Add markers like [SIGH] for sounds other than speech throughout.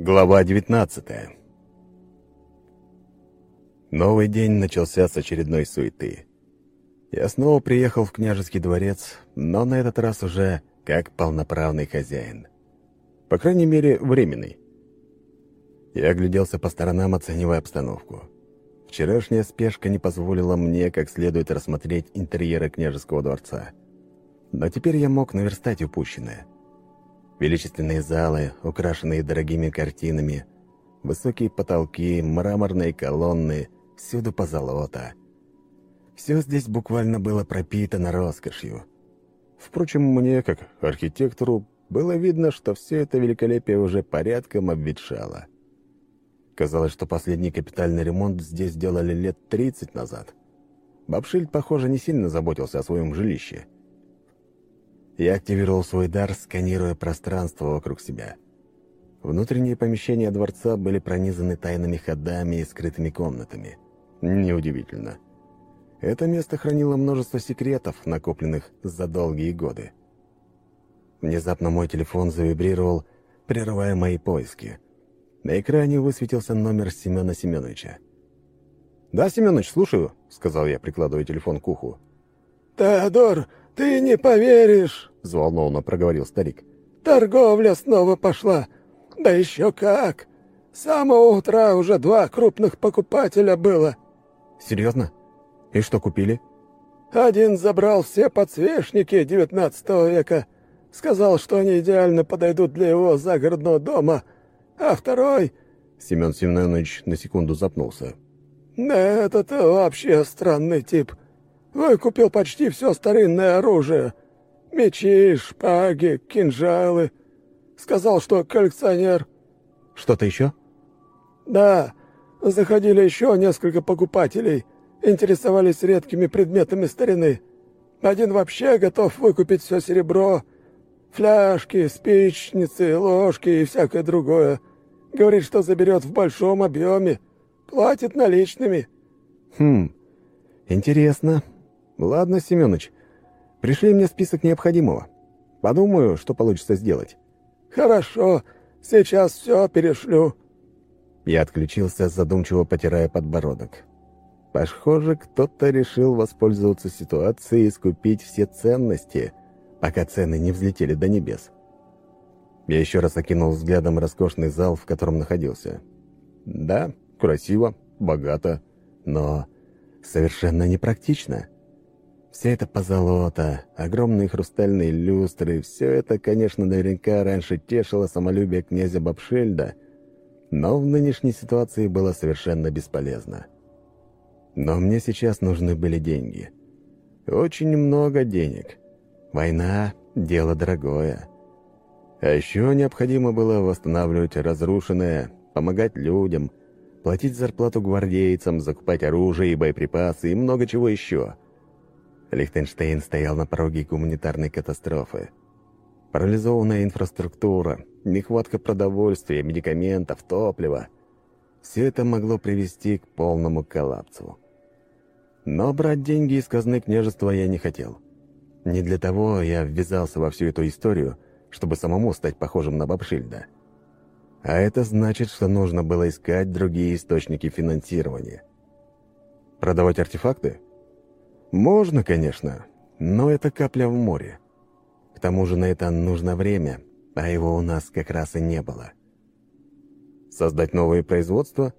Глава 19 Новый день начался с очередной суеты. Я снова приехал в княжеский дворец, но на этот раз уже как полноправный хозяин. По крайней мере, временный. Я огляделся по сторонам, оценивая обстановку. Вчерашняя спешка не позволила мне как следует рассмотреть интерьеры княжеского дворца. Но теперь я мог наверстать упущенное — Величественные залы, украшенные дорогими картинами, высокие потолки, мраморные колонны, всюду позолота. Все здесь буквально было пропитано роскошью. Впрочем, мне, как архитектору, было видно, что все это великолепие уже порядком обветшало. Казалось, что последний капитальный ремонт здесь сделали лет 30 назад. Бабшильд, похоже, не сильно заботился о своем жилище — я активировал свой дар, сканируя пространство вокруг себя. Внутренние помещения дворца были пронизаны тайными ходами и скрытыми комнатами. Неудивительно. Это место хранило множество секретов, накопленных за долгие годы. Внезапно мой телефон завибрировал, прерывая мои поиски. На экране высветился номер Семена Семеновича. «Да, Семенович, слушаю», — сказал я, прикладывая телефон к уху. «Теодор, ты не поверишь!» — взволнованно проговорил старик. «Торговля снова пошла. Да еще как! С самого утра уже два крупных покупателя было». «Серьезно? И что купили?» «Один забрал все подсвечники девятнадцатого века. Сказал, что они идеально подойдут для его загородного дома. А второй...» Семен Семенович на секунду запнулся. «Этот вообще странный тип». Выкупил почти все старинное оружие. Мечи, шпаги, кинжалы. Сказал, что коллекционер. Что-то еще? Да. Заходили еще несколько покупателей. Интересовались редкими предметами старины. Один вообще готов выкупить все серебро. Фляжки, спичницы, ложки и всякое другое. Говорит, что заберет в большом объеме. Платит наличными. Хм, интересно. «Ладно, Семёныч, пришли мне список необходимого. Подумаю, что получится сделать». «Хорошо, сейчас все перешлю». Я отключился, задумчиво потирая подбородок. Похоже, кто-то решил воспользоваться ситуацией и скупить все ценности, пока цены не взлетели до небес. Я еще раз окинул взглядом роскошный зал, в котором находился. Да, красиво, богато, но совершенно непрактично. Вся эта позолота, огромные хрустальные люстры, все это, конечно, наверняка раньше тешило самолюбие князя Бабшельда, но в нынешней ситуации было совершенно бесполезно. Но мне сейчас нужны были деньги. Очень много денег. Война — дело дорогое. А еще необходимо было восстанавливать разрушенное, помогать людям, платить зарплату гвардейцам, закупать оружие и боеприпасы и много чего еще — Лихтенштейн стоял на пороге гуманитарной катастрофы. Парализованная инфраструктура, нехватка продовольствия, медикаментов, топлива – все это могло привести к полному коллапсу. Но брать деньги из казны княжества я не хотел. Не для того я ввязался во всю эту историю, чтобы самому стать похожим на Бабшильда. А это значит, что нужно было искать другие источники финансирования. Продавать артефакты? Можно, конечно, но это капля в море. К тому же на это нужно время, а его у нас как раз и не было. Создать новые производства?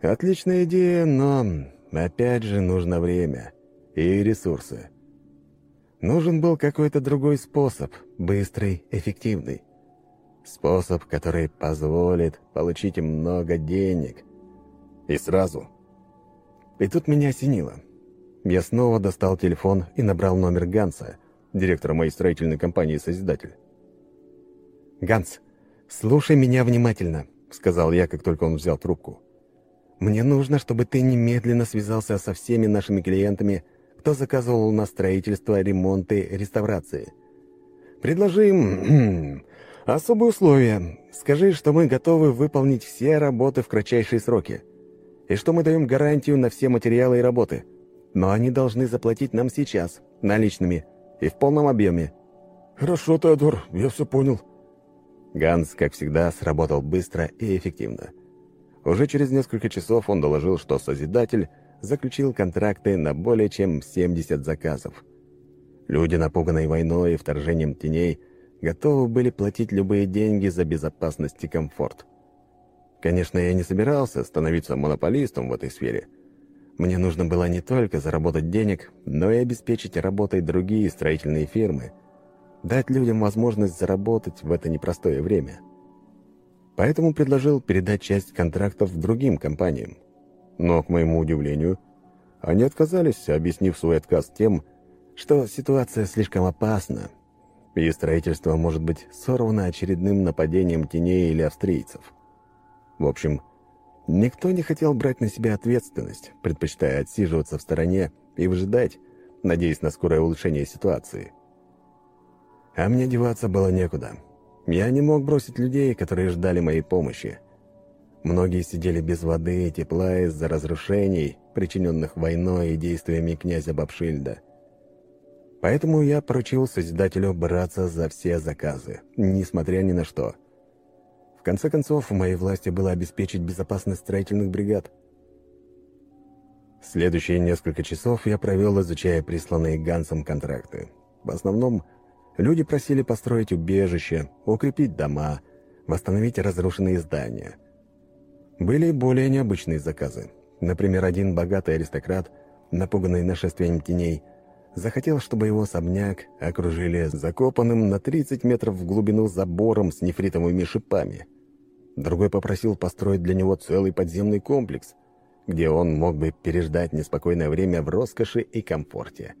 Отличная идея, но опять же нужно время и ресурсы. Нужен был какой-то другой способ, быстрый, эффективный. Способ, который позволит получить много денег. И сразу. И тут меня осенило. Я снова достал телефон и набрал номер Ганса, директора моей строительной компании «Созидатель». «Ганс, слушай меня внимательно», — сказал я, как только он взял трубку. «Мне нужно, чтобы ты немедленно связался со всеми нашими клиентами, кто заказывал у нас строительство, ремонты, реставрации. Предложи им [CLEARS THROAT] особые условия. Скажи, что мы готовы выполнить все работы в кратчайшие сроки, и что мы даем гарантию на все материалы и работы» но они должны заплатить нам сейчас, наличными и в полном объеме». «Хорошо, Теодор, я все понял». Ганс, как всегда, сработал быстро и эффективно. Уже через несколько часов он доложил, что Созидатель заключил контракты на более чем 70 заказов. Люди, напуганные войной и вторжением теней, готовы были платить любые деньги за безопасность и комфорт. Конечно, я не собирался становиться монополистом в этой сфере. Мне нужно было не только заработать денег, но и обеспечить работой другие строительные фирмы, дать людям возможность заработать в это непростое время. Поэтому предложил передать часть контрактов другим компаниям. Но, к моему удивлению, они отказались, объяснив свой отказ тем, что ситуация слишком опасна, и строительство может быть сорвано очередным нападением теней или австрийцев. В общем, никто не хотел брать на себя ответственность, предпочитая отсиживаться в стороне и выжидать, надеясь на скорое улучшение ситуации. А мне деваться было некуда. Я не мог бросить людей, которые ждали моей помощи. Многие сидели без воды и тепла из-за разрушений, причиненных войной и действиями князя Бабшильда. Поэтому я поручил Созидателю браться за все заказы, несмотря ни на что. В конце концов, в моей власти было обеспечить безопасность строительных бригад. Следующие несколько часов я провел, изучая присланные Гансом контракты. В основном, люди просили построить убежище, укрепить дома, восстановить разрушенные здания. Были более необычные заказы. Например, один богатый аристократ, напуганный нашествием теней, захотел, чтобы его особняк окружили закопанным на 30 метров в глубину забором с нефритовыми шипами. Другой попросил построить для него целый подземный комплекс, где он мог бы переждать неспокойное время в роскоши и комфорте.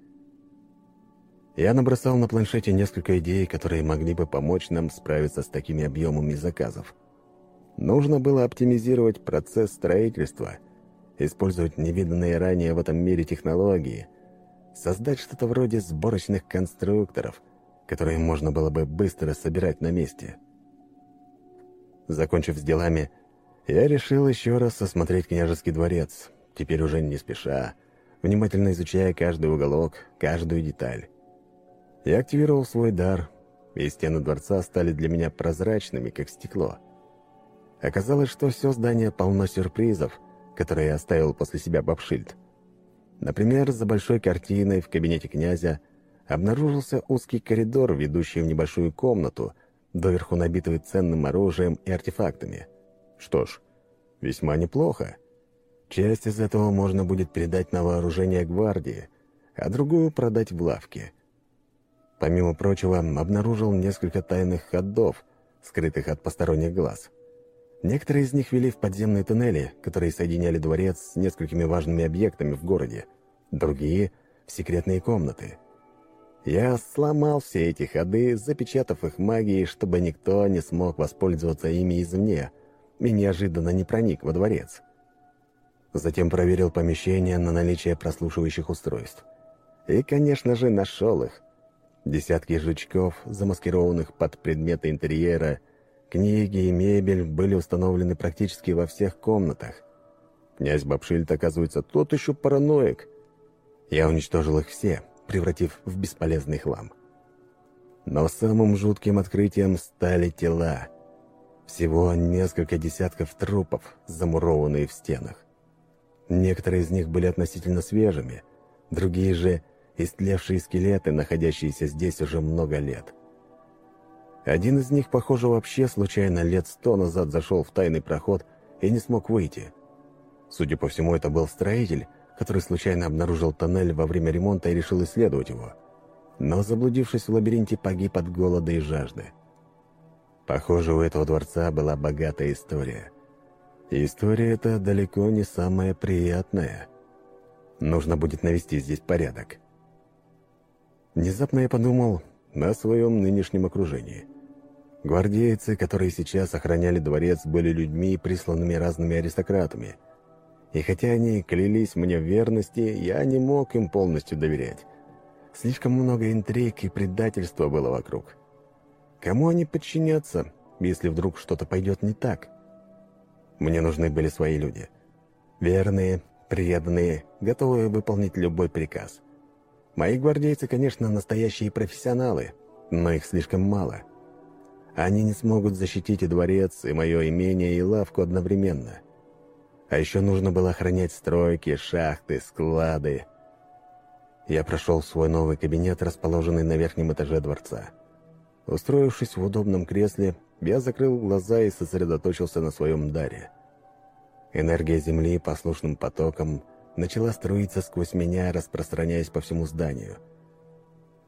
Я набросал на планшете несколько идей, которые могли бы помочь нам справиться с такими объемами заказов. Нужно было оптимизировать процесс строительства, использовать невиданные ранее в этом мире технологии – создать что-то вроде сборочных конструкторов, которые можно было бы быстро собирать на месте. Закончив с делами, я решил еще раз осмотреть княжеский дворец, теперь уже не спеша, внимательно изучая каждый уголок, каждую деталь. Я активировал свой дар, и стены дворца стали для меня прозрачными, как стекло. Оказалось, что все здание полно сюрпризов, которые оставил после себя Бабшильд. Например, за большой картиной в кабинете князя обнаружился узкий коридор, ведущий в небольшую комнату, доверху набитую ценным оружием и артефактами. Что ж, весьма неплохо. Часть из этого можно будет передать на вооружение гвардии, а другую продать в лавке. Помимо прочего, обнаружил несколько тайных ходов, скрытых от посторонних глаз. Некоторые из них вели в подземные туннели, которые соединяли дворец с несколькими важными объектами в городе, другие — в секретные комнаты. Я сломал все эти ходы, запечатав их магией, чтобы никто не смог воспользоваться ими извне и неожиданно не проник во дворец. Затем проверил помещение на наличие прослушивающих устройств. И, конечно же, нашел их. Десятки жучков, замаскированных под предметы интерьера, Книги и мебель были установлены практически во всех комнатах. Князь Бабшильд, оказывается, тот еще параноик. Я уничтожил их все, превратив в бесполезный хлам. Но самым жутким открытием стали тела. Всего несколько десятков трупов, замурованные в стенах. Некоторые из них были относительно свежими, другие же — истлевшие скелеты, находящиеся здесь уже много лет. Один из них, похоже, вообще случайно лет сто назад зашел в тайный проход и не смог выйти. Судя по всему, это был строитель, который случайно обнаружил тоннель во время ремонта и решил исследовать его. Но, заблудившись в лабиринте, погиб от голода и жажды. Похоже, у этого дворца была богатая история. И история эта далеко не самая приятная. Нужно будет навести здесь порядок. Внезапно я подумал о своем нынешнем окружении – Гвардейцы, которые сейчас охраняли дворец, были людьми, присланными разными аристократами. И хотя они клялись мне в верности, я не мог им полностью доверять. Слишком много интриг и предательства было вокруг. Кому они подчинятся, если вдруг что-то пойдет не так? Мне нужны были свои люди. Верные, преданные, готовые выполнить любой приказ. Мои гвардейцы, конечно, настоящие профессионалы, но их слишком мало. они не смогут защитить и дворец, и мое имение, и лавку одновременно. А еще нужно было охранять стройки, шахты, склады. Я прошел в свой новый кабинет, расположенный на верхнем этаже дворца. Устроившись в удобном кресле, я закрыл глаза и сосредоточился на своем даре. Энергия Земли послушным потоком начала струиться сквозь меня, распространяясь по всему зданию.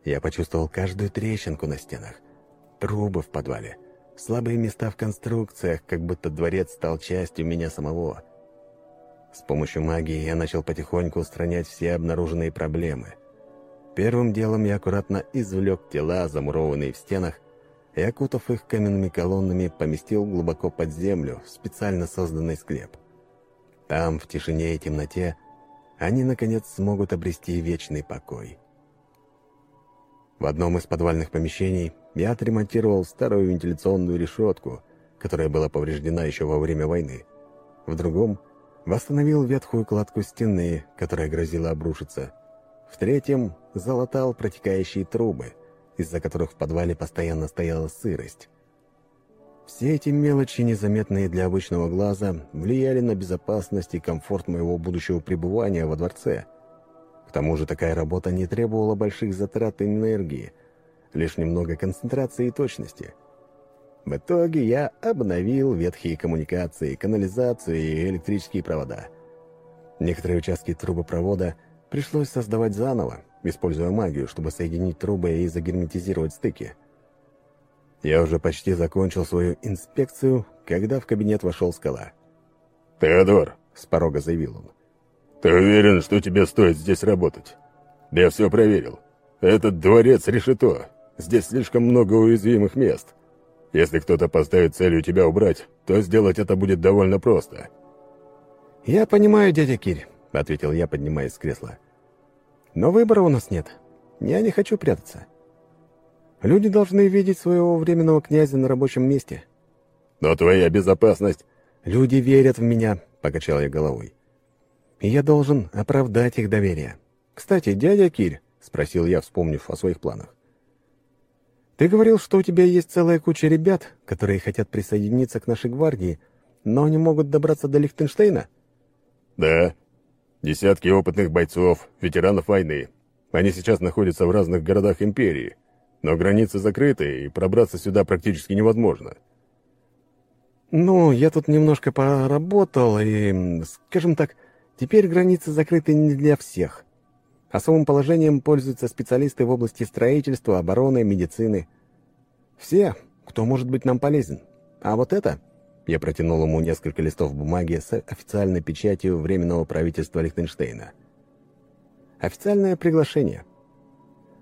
Я почувствовал каждую трещинку на стенах, трубы в подвале, слабые места в конструкциях, как будто дворец стал частью меня самого. С помощью магии я начал потихоньку устранять все обнаруженные проблемы. Первым делом я аккуратно извлек тела, замурованные в стенах, и, окутав их каменными колоннами, поместил глубоко под землю в специально созданный склеп. Там, в тишине и темноте, они, наконец, смогут обрести вечный покой. В одном из подвальных помещений я отремонтировал старую вентиляционную решетку, которая была повреждена еще во время войны. В другом восстановил ветхую кладку стены, которая грозила обрушиться. В третьем залатал протекающие трубы, из-за которых в подвале постоянно стояла сырость. Все эти мелочи, незаметные для обычного глаза, влияли на безопасность и комфорт моего будущего пребывания во дворце. К тому же такая работа не требовала больших затрат энергии, лишь немного концентрации и точности. В итоге я обновил ветхие коммуникации, канализацию и электрические провода. Некоторые участки трубопровода пришлось создавать заново, используя магию, чтобы соединить трубы и загерметизировать стыки. Я уже почти закончил свою инспекцию, когда в кабинет вошел скала. «Теодор», — с порога заявил он, — «ты уверен, что тебе стоит здесь работать? Я все проверил. Этот дворец решето. Здесь слишком много уязвимых мест. Если кто-то поставит целью тебя убрать, то сделать это будет довольно просто». «Я понимаю, дядя Кирь», — ответил я, поднимаясь с кресла. «Но выбора у нас нет. Я не хочу прятаться. Люди должны видеть своего временного князя на рабочем месте. Но твоя безопасность... Люди верят в меня, покачал я головой. И я должен оправдать их доверие. Кстати, дядя Кирь, спросил я, вспомнив о своих планах. Ты говорил, что у тебя есть целая куча ребят, которые хотят присоединиться к нашей гвардии, но не могут добраться до Лихтенштейна? Да. Десятки опытных бойцов, ветеранов войны. Они сейчас находятся в разных городах империи но границы закрыты, и пробраться сюда практически невозможно. «Ну, я тут немножко поработал, и, скажем так, теперь границы закрыты не для всех. Особым положением пользуются специалисты в области строительства, обороны, медицины. Все, кто может быть нам полезен. А вот это...» Я протянул ему несколько листов бумаги с официальной печатью Временного правительства Лихтенштейна. «Официальное приглашение».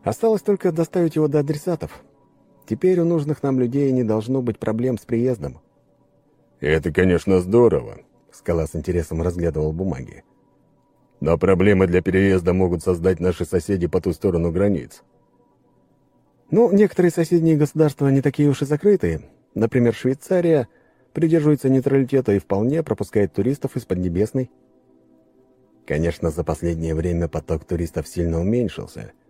Осталось только доставить его до адресатов. Теперь у нужных нам людей не должно быть проблем с приездом. «Это, конечно, здорово», — Скала с интересом разглядывал бумаги. «Но проблемы для переезда могут создать наши соседи по ту сторону границ». «Ну, некоторые соседние государства не такие уж и закрытые. Например, Швейцария придерживается нейтралитета и вполне пропускает туристов из Поднебесной». Конечно, за последнее время поток туристов сильно уменьшился —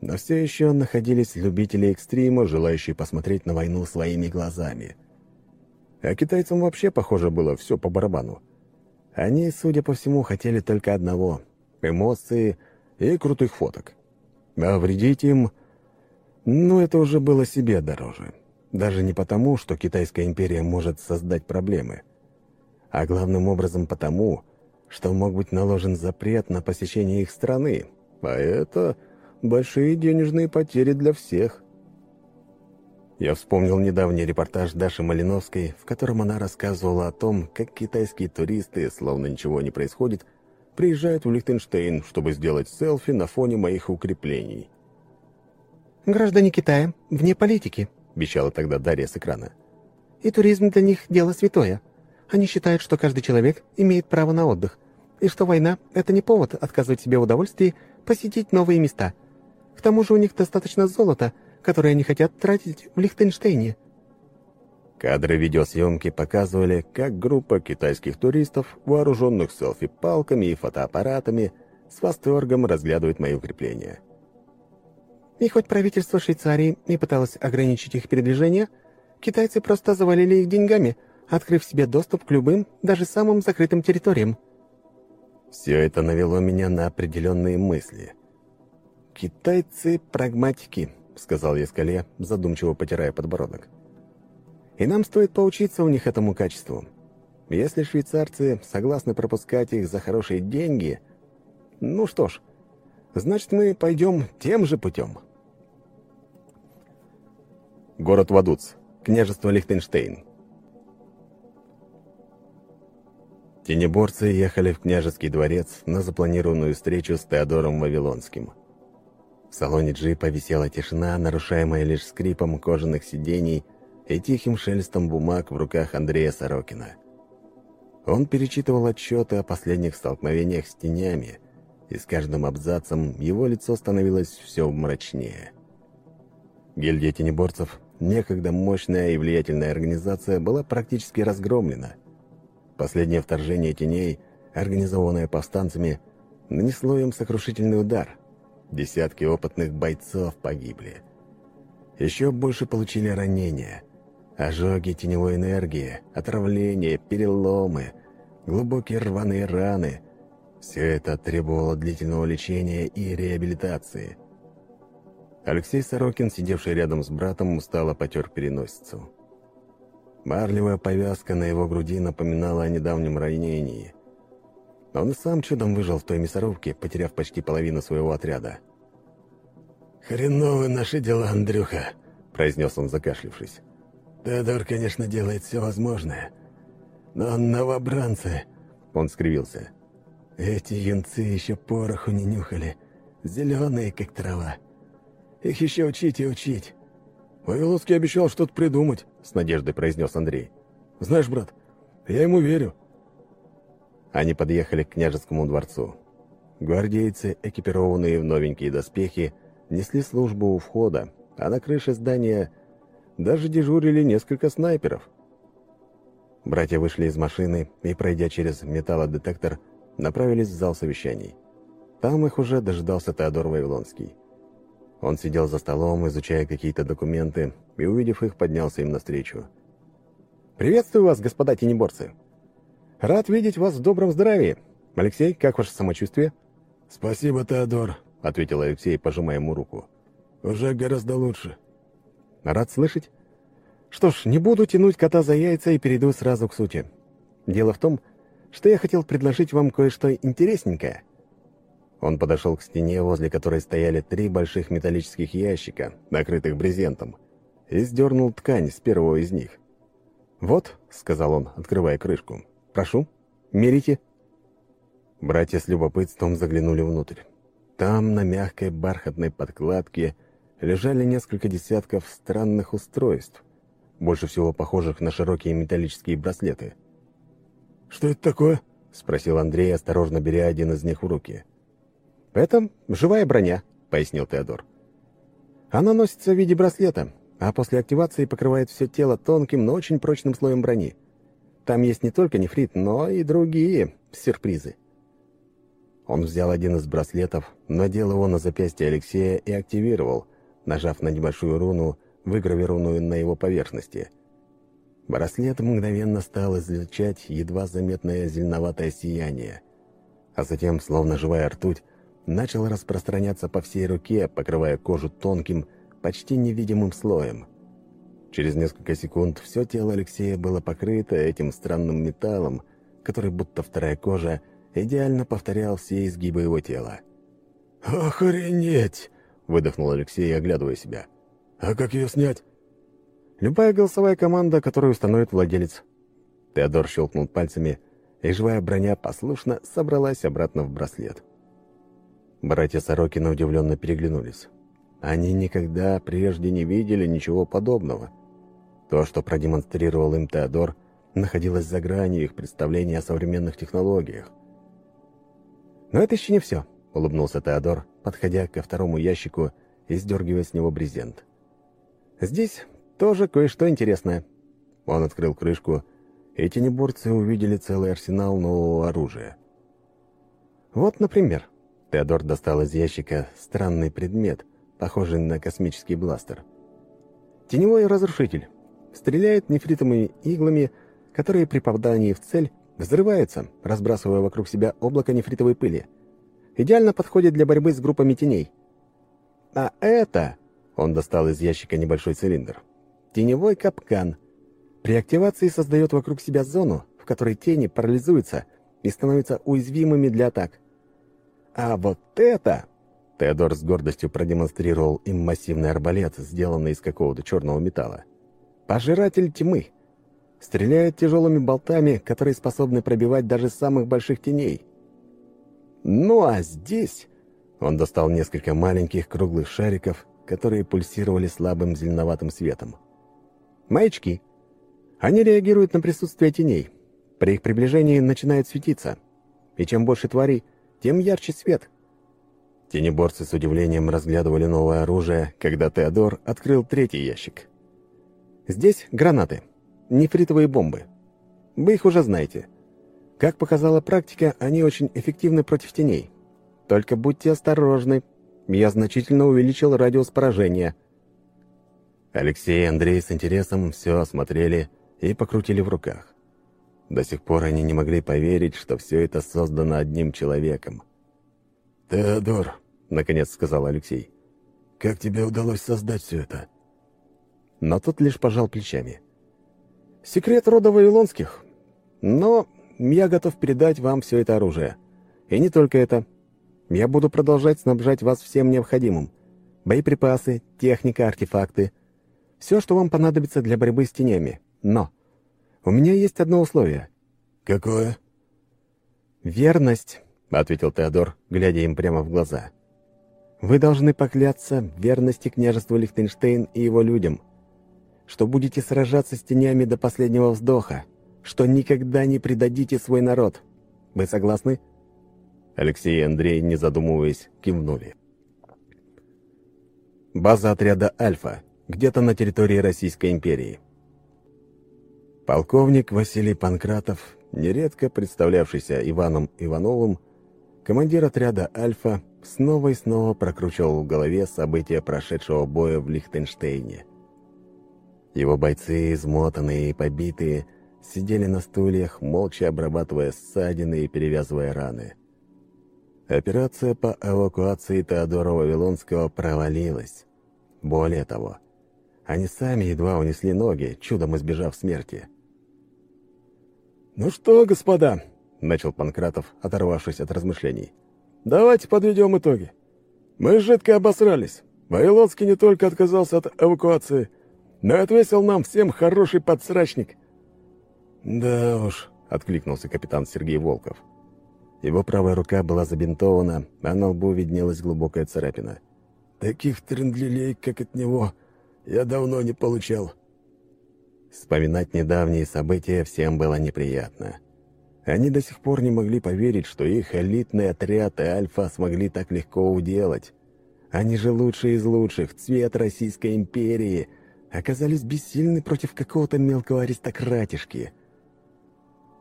но все еще находились любители экстрима, желающие посмотреть на войну своими глазами. А китайцам вообще, похоже, было все по барабану. Они, судя по всему, хотели только одного — эмоции и крутых фоток. А вредить им... Ну, это уже было себе дороже. Даже не потому, что Китайская империя может создать проблемы, а главным образом потому, что мог быть наложен запрет на посещение их страны, а это большие денежные потери для всех. Я вспомнил недавний репортаж Даши Малиновской, в котором она рассказывала о том, как китайские туристы, словно ничего не происходит, приезжают в Лихтенштейн, чтобы сделать селфи на фоне моих укреплений. «Граждане Китая вне политики», — вещала тогда Дарья с экрана. «И туризм для них — дело святое. Они считают, что каждый человек имеет право на отдых, и что война — это не повод отказывать себе в удовольствии посетить новые места». К тому же у них достаточно золота, которое они хотят тратить в Лихтенштейне». Кадры видеосъемки показывали, как группа китайских туристов, вооруженных селфи-палками и фотоаппаратами, с восторгом разглядывает мои укрепления. И хоть правительство Швейцарии не пыталось ограничить их передвижение, Китайцы просто завалили их деньгами, открыв себе доступ к любым, даже самым закрытым территориям». Все это навело меня на определенные мысли. «Китайцы — прагматики», — сказал я скале, задумчиво потирая подбородок. «И нам стоит поучиться у них этому качеству. Если швейцарцы согласны пропускать их за хорошие деньги, ну что ж, значит, мы пойдем тем же путем». Город Вадуц, княжество Лихтенштейн. Тенеборцы ехали в княжеский дворец на запланированную встречу с Теодором Вавилонским. В салоне джипа висела тишина, нарушаемая лишь скрипом кожаных сидений и тихим шелестом бумаг в руках Андрея Сорокина. Он перечитывал отчеты о последних столкновениях с тенями, и с каждым абзацем его лицо становилось все мрачнее. Гильдия тенеборцев, некогда мощная и влиятельная организация, была практически разгромлена – Последнее вторжение теней, организованное повстанцами, нанесло им сокрушительный удар. Десятки опытных бойцов погибли. Еще больше получили ранения. Ожоги теневой энергии, отравления, переломы, глубокие рваные раны. Все это требовало длительного лечения и реабилитации. Алексей Сорокин, сидевший рядом с братом, устало потер переносицу. Марлевая повязка на его груди напоминала о недавнем ранении. Он сам чудом выжил в той мясорубке, потеряв почти половину своего отряда. «Хреновы наши дела, Андрюха», — произнес он, закашлившись. «Теодор, конечно, делает все возможное. Но новобранцы...» — он скривился. «Эти юнцы еще пороху не нюхали. Зеленые, как трава. Их еще учить и учить. «Вавиловский обещал что-то придумать», — с надеждой произнес Андрей. «Знаешь, брат, я ему верю». Они подъехали к княжескому дворцу. Гвардейцы, экипированные в новенькие доспехи, несли службу у входа, а на крыше здания даже дежурили несколько снайперов. Братья вышли из машины и, пройдя через металлодетектор, направились в зал совещаний. Там их уже дожидался Теодор Вавилонский. Он сидел за столом, изучая какие-то документы, и, увидев их, поднялся им навстречу. «Приветствую вас, господа тенеборцы! Рад видеть вас в добром здравии. Алексей, как ваше самочувствие?» «Спасибо, Теодор», — ответил Алексей, пожимая ему руку. «Уже гораздо лучше». «Рад слышать. Что ж, не буду тянуть кота за яйца и перейду сразу к сути. Дело в том, что я хотел предложить вам кое-что интересненькое». Он подошел к стене, возле которой стояли три больших металлических ящика, накрытых брезентом, и сдернул ткань с первого из них. «Вот», — сказал он, открывая крышку, — «прошу, мерите». Братья с любопытством заглянули внутрь. Там, на мягкой бархатной подкладке, лежали несколько десятков странных устройств, больше всего похожих на широкие металлические браслеты. «Что это такое?» — спросил Андрей, осторожно беря один из них в руки. «Это живая броня», — пояснил Теодор. «Она носится в виде браслета, а после активации покрывает все тело тонким, но очень прочным слоем брони. Там есть не только нефрит, но и другие сюрпризы». Он взял один из браслетов, надел его на запястье Алексея и активировал, нажав на небольшую руну, выгравированную на его поверхности. Браслет мгновенно стал излучать едва заметное зеленоватое сияние, а затем, словно живая ртуть, начал распространяться по всей руке, покрывая кожу тонким, почти невидимым слоем. Через несколько секунд все тело Алексея было покрыто этим странным металлом, который, будто вторая кожа, идеально повторял все изгибы его тела. «Охренеть!» — выдохнул Алексей, оглядывая себя. «А как ее снять?» «Любая голосовая команда, которую установит владелец». Теодор щелкнул пальцами, и живая броня послушно собралась обратно в браслет. Братья Сорокина удивленно переглянулись. Они никогда прежде не видели ничего подобного. То, что продемонстрировал им Теодор, находилось за гранью их представления о современных технологиях. «Но это еще не все», — улыбнулся Теодор, подходя ко второму ящику и сдергивая с него брезент. «Здесь тоже кое-что интересное». Он открыл крышку, и тенеборцы увидели целый арсенал нового оружия. Вот, например, Теодор достал из ящика странный предмет, похожий на космический бластер. Теневой разрушитель. Стреляет нефритовыми иглами, которые при попадании в цель взрываются, разбрасывая вокруг себя облако нефритовой пыли. Идеально подходит для борьбы с группами теней. А это... Он достал из ящика небольшой цилиндр. Теневой капкан. При активации создает вокруг себя зону, в которой тени парализуются и становятся уязвимыми для атак. А вот это... Теодор с гордостью продемонстрировал им массивный арбалет, сделанный из какого-то черного металла. Пожиратель тьмы. Стреляет тяжелыми болтами, которые способны пробивать даже самых больших теней. Ну а здесь... Он достал несколько маленьких круглых шариков, которые пульсировали слабым зеленоватым светом. Маячки. Они реагируют на присутствие теней. При их приближении начинает светиться. И чем больше тварей, тем ярче свет. Тенеборцы с удивлением разглядывали новое оружие, когда Теодор открыл третий ящик. Здесь гранаты. Нефритовые бомбы. Вы их уже знаете. Как показала практика, они очень эффективны против теней. Только будьте осторожны. Я значительно увеличил радиус поражения. Алексей и Андрей с интересом все осмотрели и покрутили в руках. До сих пор они не могли поверить, что все это создано одним человеком. «Теодор», — наконец сказал Алексей, — «как тебе удалось создать все это?» Но тот лишь пожал плечами. «Секрет рода Вавилонских. Но я готов передать вам все это оружие. И не только это. Я буду продолжать снабжать вас всем необходимым. Боеприпасы, техника, артефакты. Все, что вам понадобится для борьбы с тенями. Но у меня есть одно условие». «Какое?» «Верность», — ответил Теодор, глядя им прямо в глаза. «Вы должны покляться в верности княжеству Лихтенштейн и его людям, что будете сражаться с тенями до последнего вздоха, что никогда не предадите свой народ. Вы согласны?» Алексей и Андрей, не задумываясь, кивнули. База отряда «Альфа», где-то на территории Российской империи. Полковник Василий Панкратов, нередко представлявшийся Иваном Ивановым, командир отряда «Альфа», снова и снова прокручивал в голове события прошедшего боя в Лихтенштейне. Его бойцы, измотанные и побитые, сидели на стульях, молча обрабатывая ссадины и перевязывая раны. Операция по эвакуации Теодора Вавилонского провалилась. Более того, они сами едва унесли ноги, чудом избежав смерти. «Ну что, господа», — начал Панкратов, оторвавшись от размышлений, — «давайте подведем итоги. Мы жидко обосрались. Вавилонский не только отказался от эвакуации, но отвесил нам всем хороший подсрачник». «Да уж», — откликнулся капитан Сергей Волков. Его правая рука была забинтована, а на лбу виднелась глубокая царапина. «Таких трендлилей, как от него, я давно не получал». Вспоминать недавние события всем было неприятно. Они до сих пор не могли поверить, что их элитный отряд и Альфа смогли так легко уделать. Они же лучшие из лучших, цвет Российской империи, оказались бессильны против какого-то мелкого аристократишки.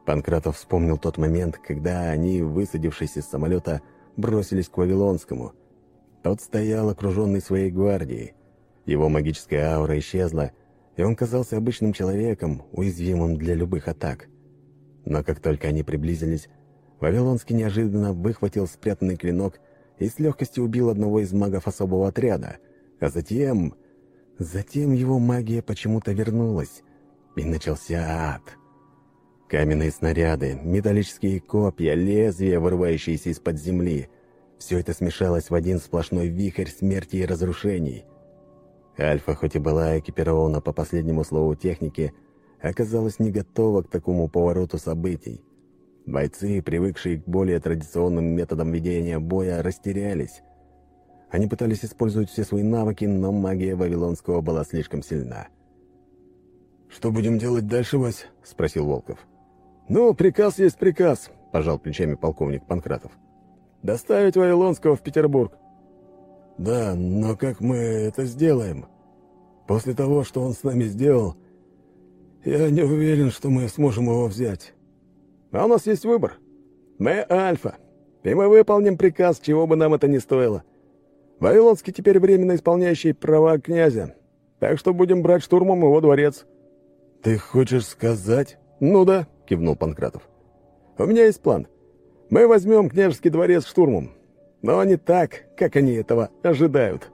Панкратов вспомнил тот момент, когда они, высадившись из самолета, бросились к Вавилонскому. Тот стоял окруженный своей гвардией. Его магическая аура исчезла, и он казался обычным человеком, уязвимым для любых атак. Но как только они приблизились, Вавилонский неожиданно выхватил спрятанный клинок и с легкостью убил одного из магов особого отряда, а затем... Затем его магия почему-то вернулась, и начался ад. Каменные снаряды, металлические копья, лезвия, вырывающиеся из-под земли — все это смешалось в один сплошной вихрь смерти и разрушений — Альфа, хоть и была экипирована по последнему слову техники, оказалась не готова к такому повороту событий. Бойцы, привыкшие к более традиционным методам ведения боя, растерялись. Они пытались использовать все свои навыки, но магия Вавилонского была слишком сильна. «Что будем делать дальше, Вась?» — спросил Волков. «Ну, приказ есть приказ», — пожал плечами полковник Панкратов. «Доставить Вавилонского в Петербург». «Да, но как мы это сделаем? После того, что он с нами сделал, я не уверен, что мы сможем его взять». «А у нас есть выбор. Мы Альфа, и мы выполним приказ, чего бы нам это ни стоило. Вавилонский теперь временно исполняющий права князя, так что будем брать штурмом его дворец». «Ты хочешь сказать?» «Ну да», — кивнул Панкратов. «У меня есть план. Мы возьмем княжеский дворец штурмом, но не так, как они этого ожидают».